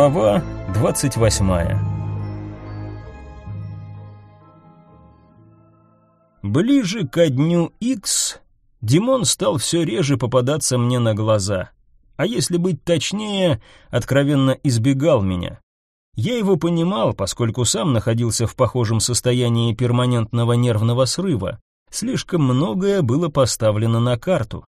Глава 28 Ближе ко дню X Димон стал все реже попадаться мне на глаза, а если быть точнее, откровенно избегал меня. Я его понимал, поскольку сам находился в похожем состоянии перманентного нервного срыва. Слишком многое было поставлено на карту.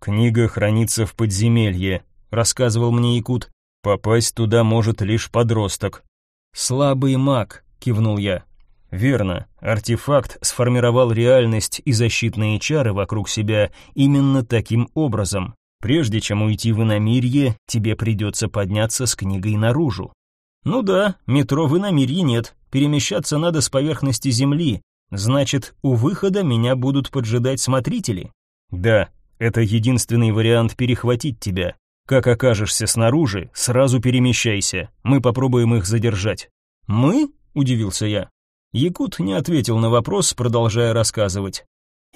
«Книга хранится в подземелье», — рассказывал мне Якут. Попасть туда может лишь подросток. Слабый маг, кивнул я. Верно, артефакт сформировал реальность и защитные чары вокруг себя именно таким образом. Прежде чем уйти в иномирье, тебе придется подняться с книгой наружу. Ну да, метро в иномирье нет, перемещаться надо с поверхности земли. Значит, у выхода меня будут поджидать смотрители. Да, это единственный вариант перехватить тебя. Как окажешься снаружи, сразу перемещайся. Мы попробуем их задержать. Мы? удивился я. Якут не ответил на вопрос, продолжая рассказывать.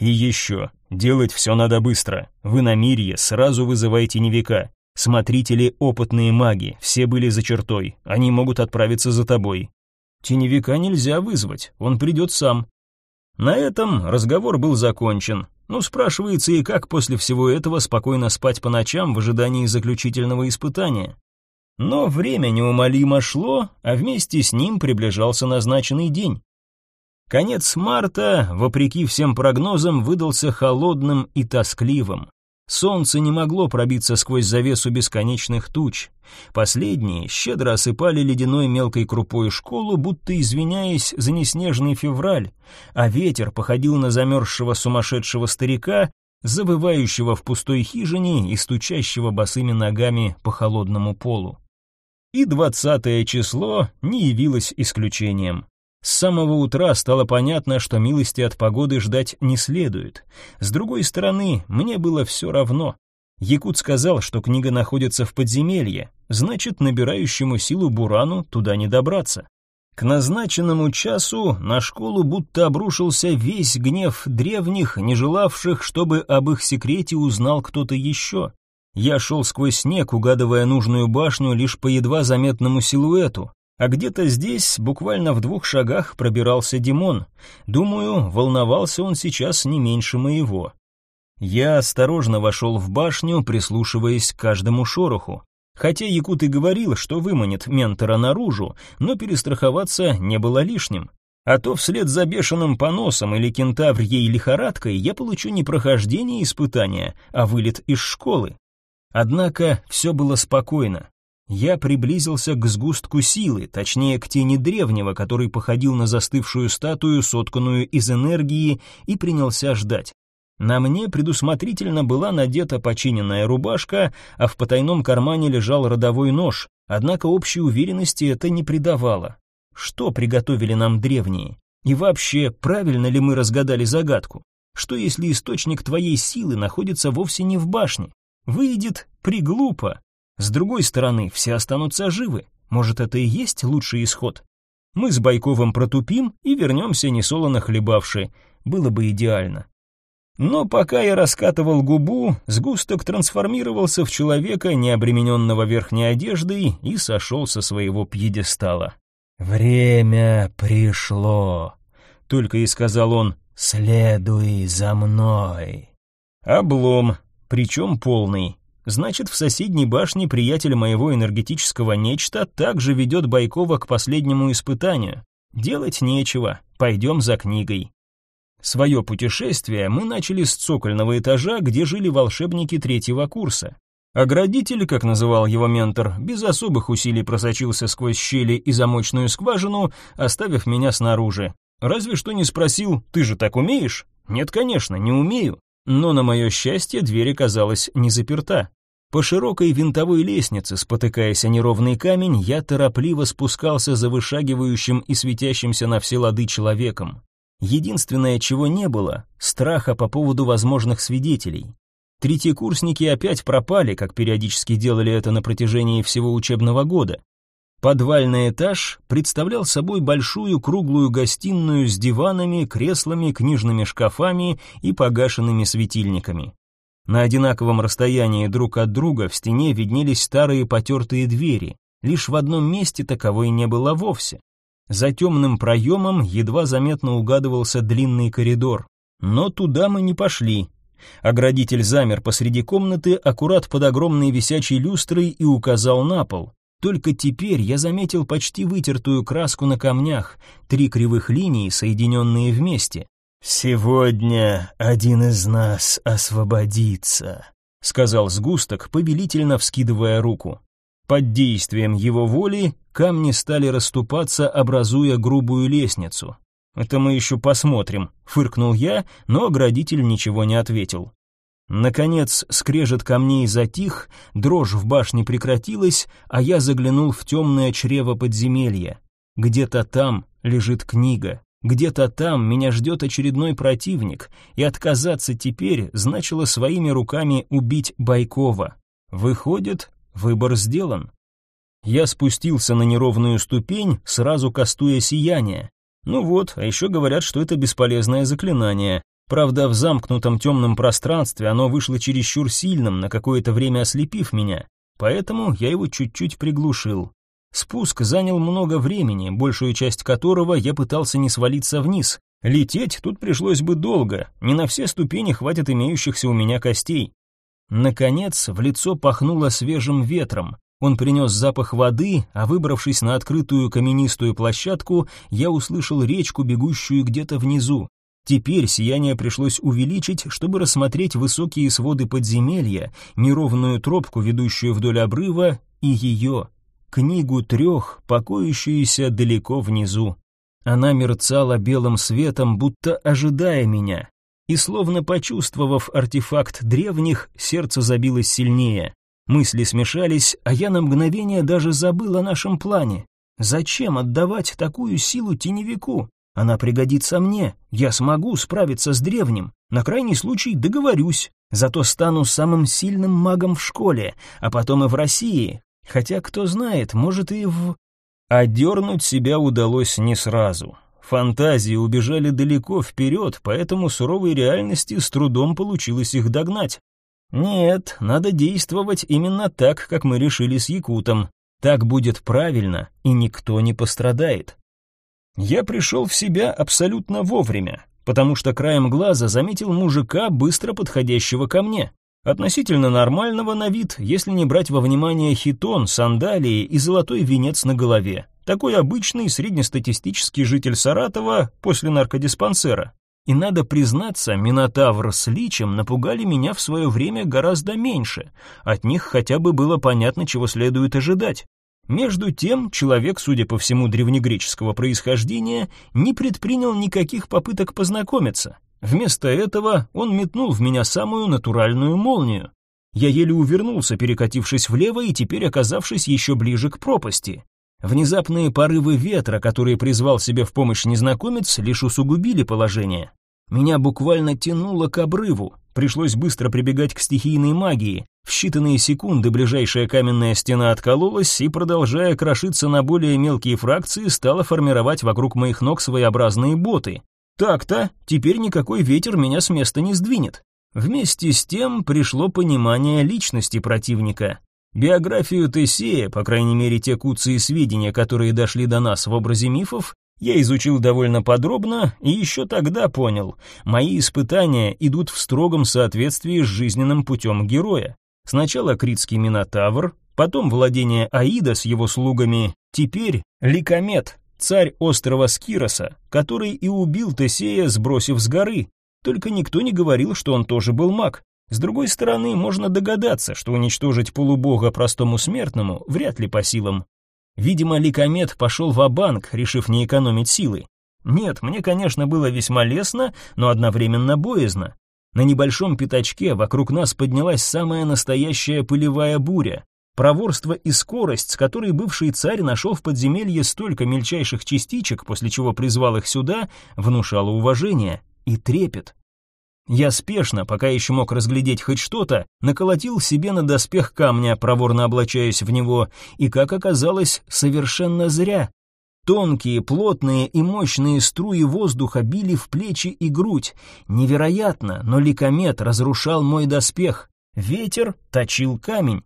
И еще, делать все надо быстро. Вы на мире сразу вызывайте невека. Смотрители опытные маги, все были за чертой. Они могут отправиться за тобой. Теневика нельзя вызвать, он придет сам. На этом разговор был закончен. Ну, спрашивается, и как после всего этого спокойно спать по ночам в ожидании заключительного испытания? Но время неумолимо шло, а вместе с ним приближался назначенный день. Конец марта, вопреки всем прогнозам, выдался холодным и тоскливым. Солнце не могло пробиться сквозь завесу бесконечных туч. Последние щедро осыпали ледяной мелкой крупой школу, будто извиняясь за неснежный февраль, а ветер походил на замерзшего сумасшедшего старика, завывающего в пустой хижине и стучащего босыми ногами по холодному полу. И двадцатое число не явилось исключением. С самого утра стало понятно, что милости от погоды ждать не следует. С другой стороны, мне было все равно. Якут сказал, что книга находится в подземелье, значит, набирающему силу Бурану туда не добраться. К назначенному часу на школу будто обрушился весь гнев древних, не желавших, чтобы об их секрете узнал кто-то еще. Я шел сквозь снег, угадывая нужную башню лишь по едва заметному силуэту. А где-то здесь, буквально в двух шагах, пробирался Димон. Думаю, волновался он сейчас не меньше моего. Я осторожно вошел в башню, прислушиваясь к каждому шороху. Хотя Якут и говорил, что выманит ментора наружу, но перестраховаться не было лишним. А то вслед за бешеным поносом или кентаврьей лихорадкой я получу не прохождение испытания, а вылет из школы. Однако все было спокойно. Я приблизился к сгустку силы, точнее к тени древнего, который походил на застывшую статую, сотканную из энергии, и принялся ждать. На мне предусмотрительно была надета починенная рубашка, а в потайном кармане лежал родовой нож, однако общей уверенности это не придавало. Что приготовили нам древние? И вообще, правильно ли мы разгадали загадку? Что если источник твоей силы находится вовсе не в башне? Выйдет приглупо. С другой стороны, все останутся живы. Может, это и есть лучший исход? Мы с Байковым протупим и вернемся несолоно хлебавши. Было бы идеально. Но пока я раскатывал губу, сгусток трансформировался в человека, не обремененного верхней одеждой, и сошел со своего пьедестала. «Время пришло», — только и сказал он, — «следуй за мной». Облом, причем полный. Значит, в соседней башне приятель моего энергетического нечто также ведет Байкова к последнему испытанию. Делать нечего, пойдем за книгой. Свое путешествие мы начали с цокольного этажа, где жили волшебники третьего курса. Оградитель, как называл его ментор, без особых усилий просочился сквозь щели и замочную скважину, оставив меня снаружи. Разве что не спросил, ты же так умеешь? Нет, конечно, не умею. Но, на мое счастье, дверь оказалась не заперта. По широкой винтовой лестнице, спотыкаясь о неровный камень, я торопливо спускался за вышагивающим и светящимся на все лады человеком. Единственное, чего не было — страха по поводу возможных свидетелей. Третьекурсники опять пропали, как периодически делали это на протяжении всего учебного года. Подвальный этаж представлял собой большую круглую гостиную с диванами, креслами, книжными шкафами и погашенными светильниками. На одинаковом расстоянии друг от друга в стене виднелись старые потертые двери. Лишь в одном месте таковой не было вовсе. За темным проемом едва заметно угадывался длинный коридор. Но туда мы не пошли. Оградитель замер посреди комнаты, аккурат под огромной висячей люстрой и указал на пол. Только теперь я заметил почти вытертую краску на камнях, три кривых линии, соединенные вместе. «Сегодня один из нас освободится», — сказал сгусток, повелительно вскидывая руку. Под действием его воли камни стали расступаться, образуя грубую лестницу. «Это мы еще посмотрим», — фыркнул я, но оградитель ничего не ответил. Наконец скрежет камней затих, дрожь в башне прекратилась, а я заглянул в темное чрево подземелья. Где-то там лежит книга, где-то там меня ждет очередной противник, и отказаться теперь значило своими руками убить Байкова. Выходит, выбор сделан. Я спустился на неровную ступень, сразу кастуя сияние. Ну вот, а еще говорят, что это бесполезное заклинание. Правда, в замкнутом темном пространстве оно вышло чересчур сильным, на какое-то время ослепив меня, поэтому я его чуть-чуть приглушил. Спуск занял много времени, большую часть которого я пытался не свалиться вниз. Лететь тут пришлось бы долго, не на все ступени хватит имеющихся у меня костей. Наконец, в лицо пахнуло свежим ветром. Он принес запах воды, а выбравшись на открытую каменистую площадку, я услышал речку, бегущую где-то внизу. Теперь сияние пришлось увеличить, чтобы рассмотреть высокие своды подземелья, неровную тропку, ведущую вдоль обрыва, и ее, книгу трех, покоящуюся далеко внизу. Она мерцала белым светом, будто ожидая меня. И словно почувствовав артефакт древних, сердце забилось сильнее. Мысли смешались, а я на мгновение даже забыл о нашем плане. Зачем отдавать такую силу теневику? Она пригодится мне, я смогу справиться с древним, на крайний случай договорюсь, зато стану самым сильным магом в школе, а потом и в России, хотя, кто знает, может и в... Одернуть себя удалось не сразу. Фантазии убежали далеко вперед, поэтому суровой реальности с трудом получилось их догнать. Нет, надо действовать именно так, как мы решили с Якутом. Так будет правильно, и никто не пострадает. Я пришел в себя абсолютно вовремя, потому что краем глаза заметил мужика, быстро подходящего ко мне. Относительно нормального на вид, если не брать во внимание хитон, сандалии и золотой венец на голове. Такой обычный среднестатистический житель Саратова после наркодиспансера. И надо признаться, Минотавр с Личем напугали меня в свое время гораздо меньше. От них хотя бы было понятно, чего следует ожидать. Между тем, человек, судя по всему древнегреческого происхождения, не предпринял никаких попыток познакомиться. Вместо этого он метнул в меня самую натуральную молнию. Я еле увернулся, перекатившись влево и теперь оказавшись еще ближе к пропасти. Внезапные порывы ветра, которые призвал себе в помощь незнакомец, лишь усугубили положение. Меня буквально тянуло к обрыву, пришлось быстро прибегать к стихийной магии. В считанные секунды ближайшая каменная стена откололась и, продолжая крошиться на более мелкие фракции, стала формировать вокруг моих ног своеобразные боты. Так-то, теперь никакой ветер меня с места не сдвинет. Вместе с тем пришло понимание личности противника. Биографию Тесея, по крайней мере те куцы и сведения, которые дошли до нас в образе мифов, я изучил довольно подробно и еще тогда понял, мои испытания идут в строгом соответствии с жизненным путем героя. Сначала критский Минотавр, потом владение Аида с его слугами, теперь Ликомет, царь острова Скироса, который и убил Тесея, сбросив с горы. Только никто не говорил, что он тоже был маг. С другой стороны, можно догадаться, что уничтожить полубога простому смертному вряд ли по силам. Видимо, Ликомет пошел в банк решив не экономить силы. Нет, мне, конечно, было весьма лестно, но одновременно боязно. На небольшом пятачке вокруг нас поднялась самая настоящая пылевая буря. Проворство и скорость, с которой бывший царь нашел в подземелье столько мельчайших частичек, после чего призвал их сюда, внушало уважение и трепет. Я спешно, пока еще мог разглядеть хоть что-то, наколотил себе на доспех камня, проворно облачаясь в него, и, как оказалось, совершенно зря. Тонкие, плотные и мощные струи воздуха били в плечи и грудь. Невероятно, но ликомет разрушал мой доспех. Ветер точил камень.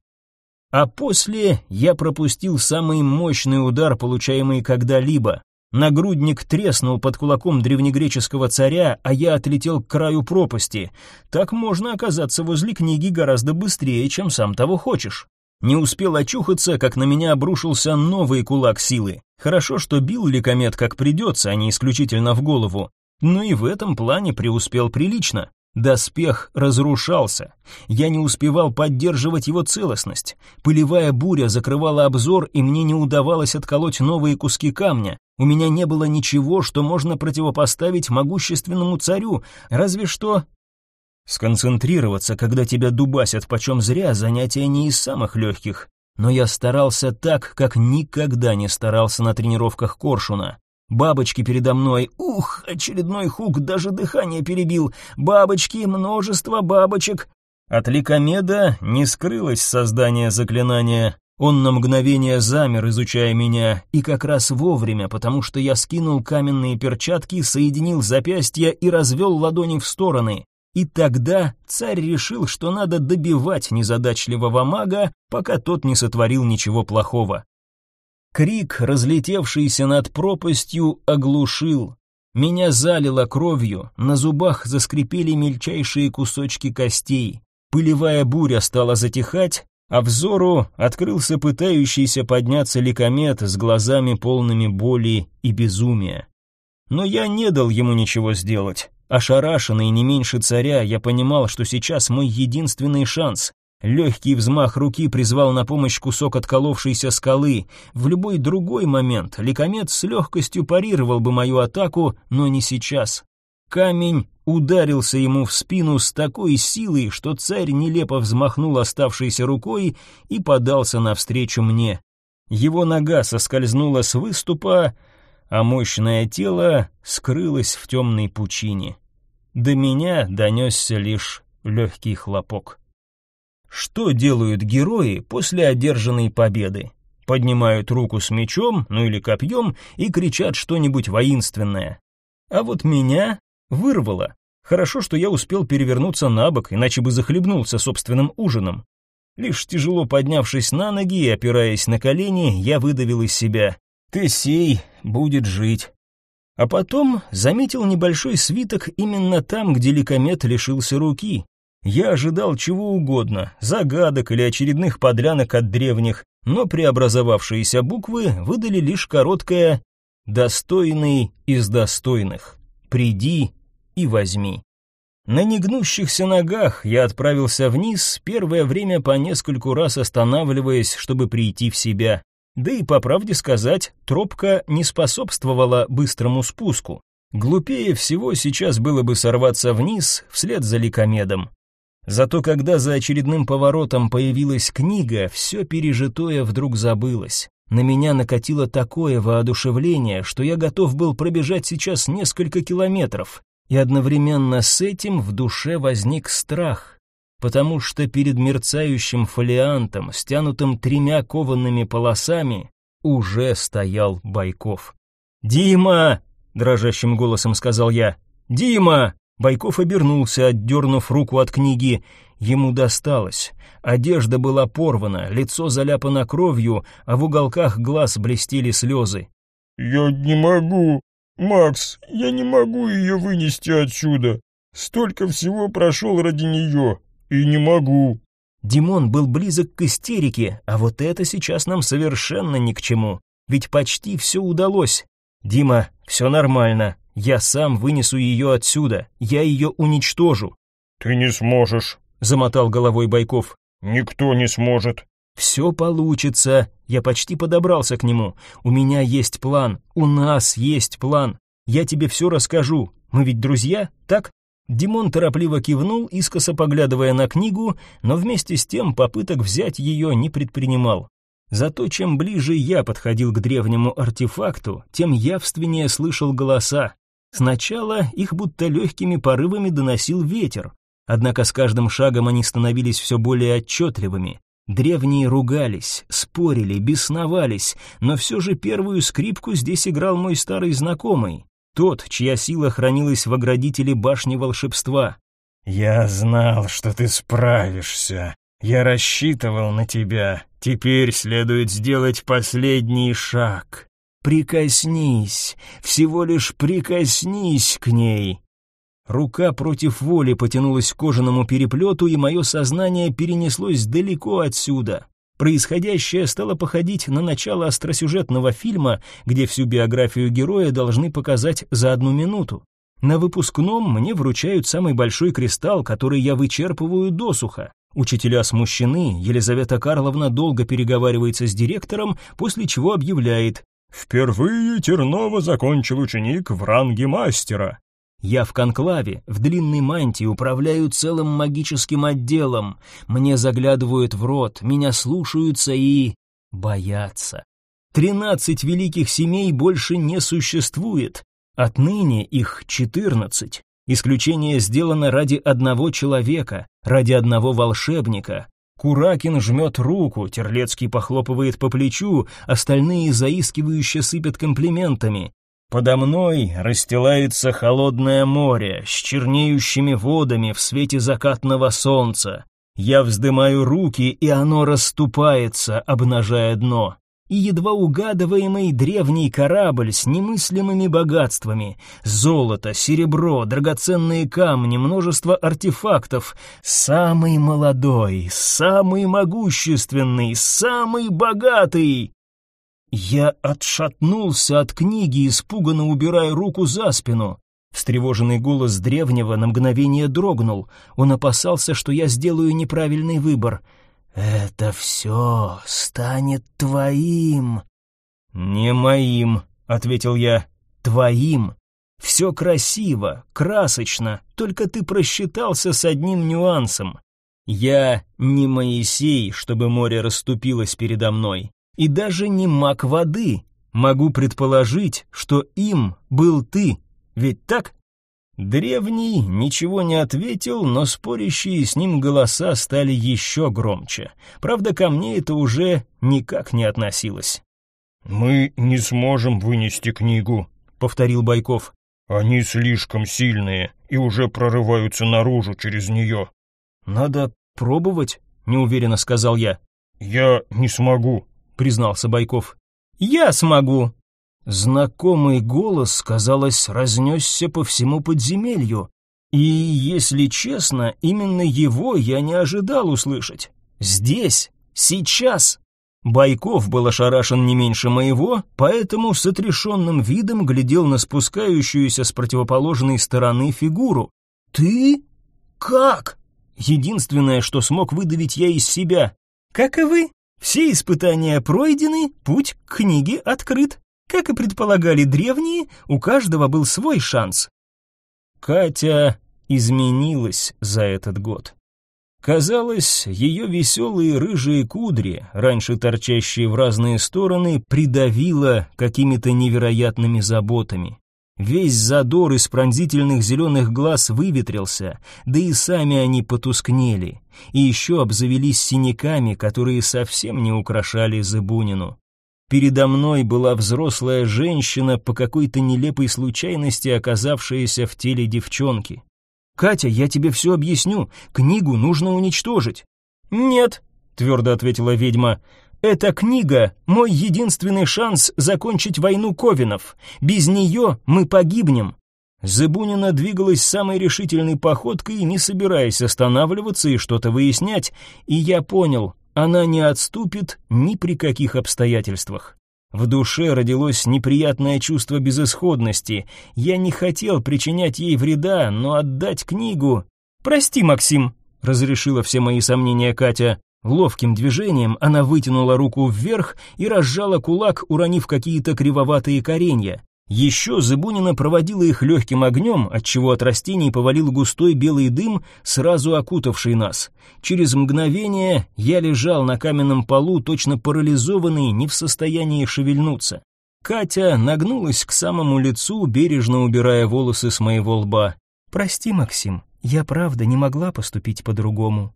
А после я пропустил самый мощный удар, получаемый когда-либо. Нагрудник треснул под кулаком древнегреческого царя, а я отлетел к краю пропасти. Так можно оказаться возле книги гораздо быстрее, чем сам того хочешь. Не успел очухаться, как на меня обрушился новый кулак силы. Хорошо, что бил ликомет как придется, а не исключительно в голову. Но и в этом плане преуспел прилично. Доспех разрушался. Я не успевал поддерживать его целостность. Пылевая буря закрывала обзор, и мне не удавалось отколоть новые куски камня. У меня не было ничего, что можно противопоставить могущественному царю, разве что... Сконцентрироваться, когда тебя дубасят почем зря, занятие не из самых легких. Но я старался так, как никогда не старался на тренировках Коршуна. Бабочки передо мной. Ух, очередной хук, даже дыхание перебил. Бабочки, множество бабочек. От Ликомеда не скрылось создание заклинания. Он на мгновение замер, изучая меня, и как раз вовремя, потому что я скинул каменные перчатки, соединил запястья и развел ладони в стороны. И тогда царь решил, что надо добивать незадачливого мага, пока тот не сотворил ничего плохого. Крик, разлетевшийся над пропастью, оглушил. Меня залило кровью, на зубах заскрипели мельчайшие кусочки костей. Пылевая буря стала затихать, а взору открылся пытающийся подняться ликомет с глазами полными боли и безумия. Но я не дал ему ничего сделать. Ошарашенный не меньше царя, я понимал, что сейчас мой единственный шанс. Легкий взмах руки призвал на помощь кусок отколовшейся скалы. В любой другой момент ликомет с легкостью парировал бы мою атаку, но не сейчас. Камень ударился ему в спину с такой силой, что царь нелепо взмахнул оставшейся рукой и подался навстречу мне. Его нога соскользнула с выступа, а мощное тело скрылось в темной пучине. До меня донесся лишь легкий хлопок. Что делают герои после одержанной победы? Поднимают руку с мечом, ну или копьем, и кричат что-нибудь воинственное. А вот меня вырвало. Хорошо, что я успел перевернуться на бок, иначе бы захлебнулся собственным ужином. Лишь тяжело поднявшись на ноги и опираясь на колени, я выдавил из себя «Тесей будет жить». А потом заметил небольшой свиток именно там, где ликомет лишился руки. Я ожидал чего угодно, загадок или очередных подлянок от древних, но преобразовавшиеся буквы выдали лишь короткое «достойный из достойных, приди и возьми». На негнущихся ногах я отправился вниз, первое время по нескольку раз останавливаясь, чтобы прийти в себя. Да и, по правде сказать, тропка не способствовала быстрому спуску. Глупее всего сейчас было бы сорваться вниз вслед за ликомедом. Зато когда за очередным поворотом появилась книга, все пережитое вдруг забылось. На меня накатило такое воодушевление, что я готов был пробежать сейчас несколько километров, и одновременно с этим в душе возник страх, потому что перед мерцающим фолиантом, стянутым тремя коваными полосами, уже стоял Байков. «Дима!» — дрожащим голосом сказал я. «Дима!» Байков обернулся, отдернув руку от книги. Ему досталось. Одежда была порвана, лицо заляпано кровью, а в уголках глаз блестели слезы. «Я не могу. Макс, я не могу ее вынести отсюда. Столько всего прошел ради нее, и не могу». Димон был близок к истерике, а вот это сейчас нам совершенно ни к чему. Ведь почти все удалось. «Дима, все нормально. Я сам вынесу ее отсюда. Я ее уничтожу». «Ты не сможешь», — замотал головой Байков. «Никто не сможет». «Все получится». Я почти подобрался к нему. «У меня есть план. У нас есть план. Я тебе все расскажу. Мы ведь друзья, так?» Димон торопливо кивнул, искоса поглядывая на книгу, но вместе с тем попыток взять ее не предпринимал. Зато чем ближе я подходил к древнему артефакту, тем явственнее слышал голоса. Сначала их будто легкими порывами доносил ветер, однако с каждым шагом они становились все более отчетливыми. Древние ругались, спорили, бесновались, но все же первую скрипку здесь играл мой старый знакомый, тот, чья сила хранилась в оградителе башни волшебства. «Я знал, что ты справишься. Я рассчитывал на тебя. Теперь следует сделать последний шаг. Прикоснись, всего лишь прикоснись к ней. Рука против воли потянулась к кожаному переплету, и мое сознание перенеслось далеко отсюда. Происходящее стало походить на начало остросюжетного фильма, где всю биографию героя должны показать за одну минуту. На выпускном мне вручают самый большой кристалл, который я вычерпываю досуха. Учителя смущены, Елизавета Карловна долго переговаривается с директором, после чего объявляет «Впервые Тернова закончил ученик в ранге мастера». Я в конклаве, в длинной мантии, управляю целым магическим отделом. Мне заглядывают в рот, меня слушаются и... боятся. Тринадцать великих семей больше не существует. Отныне их четырнадцать. Исключение сделано ради одного человека, ради одного волшебника. Куракин жмет руку, Терлецкий похлопывает по плечу, остальные заискивающе сыпят комплиментами. Подо мной расстилается холодное море с чернеющими водами в свете закатного солнца. Я вздымаю руки, и оно расступается, обнажая дно. И едва угадываемый древний корабль с немыслимыми богатствами. Золото, серебро, драгоценные камни, множество артефактов. Самый молодой, самый могущественный, самый богатый. Я отшатнулся от книги, испуганно убирая руку за спину. Встревоженный голос древнего на мгновение дрогнул. Он опасался, что я сделаю неправильный выбор. «Это все станет твоим». «Не моим», — ответил я. «Твоим. Все красиво, красочно, только ты просчитался с одним нюансом. Я не Моисей, чтобы море расступилось передо мной и даже не маг воды. Могу предположить, что им был ты, ведь так? Древний ничего не ответил, но спорящие с ним голоса стали еще громче. Правда, ко мне это уже никак не относилось. «Мы не сможем вынести книгу», — повторил Байков. «Они слишком сильные и уже прорываются наружу через нее». «Надо пробовать», — неуверенно сказал я. «Я не смогу», признался Байков. «Я смогу!» Знакомый голос, казалось, разнесся по всему подземелью. И, если честно, именно его я не ожидал услышать. Здесь, сейчас. Байков был ошарашен не меньше моего, поэтому с отрешенным видом глядел на спускающуюся с противоположной стороны фигуру. «Ты? Как?» Единственное, что смог выдавить я из себя. «Как и вы», все испытания пройдены, путь к книге открыт. Как и предполагали древние, у каждого был свой шанс. Катя изменилась за этот год. Казалось, ее веселые рыжие кудри, раньше торчащие в разные стороны, придавило какими-то невероятными заботами. Весь задор из пронзительных зеленых глаз выветрился, да и сами они потускнели, и еще обзавелись синяками, которые совсем не украшали Зыбунину. Передо мной была взрослая женщина, по какой-то нелепой случайности оказавшаяся в теле девчонки. «Катя, я тебе все объясню, книгу нужно уничтожить». «Нет», — твердо ответила ведьма, эта книга — мой единственный шанс закончить войну Ковинов. Без нее мы погибнем». Зыбунина двигалась самой решительной походкой, не собираясь останавливаться и что-то выяснять, и я понял, она не отступит ни при каких обстоятельствах. В душе родилось неприятное чувство безысходности. Я не хотел причинять ей вреда, но отдать книгу... «Прости, Максим», — разрешила все мои сомнения Катя. Ловким движением она вытянула руку вверх и разжала кулак, уронив какие-то кривоватые коренья. Еще Зыбунина проводила их легким огнем, отчего от растений повалил густой белый дым, сразу окутавший нас. Через мгновение я лежал на каменном полу, точно парализованный, не в состоянии шевельнуться. Катя нагнулась к самому лицу, бережно убирая волосы с моего лба. «Прости, Максим, я правда не могла поступить по-другому».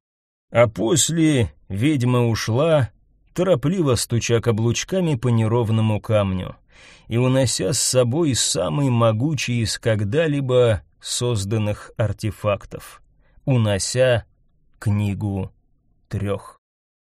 А после ведьма ушла, торопливо стуча каблучками по неровному камню и унося с собой самый могучий из когда-либо созданных артефактов, унося книгу трех.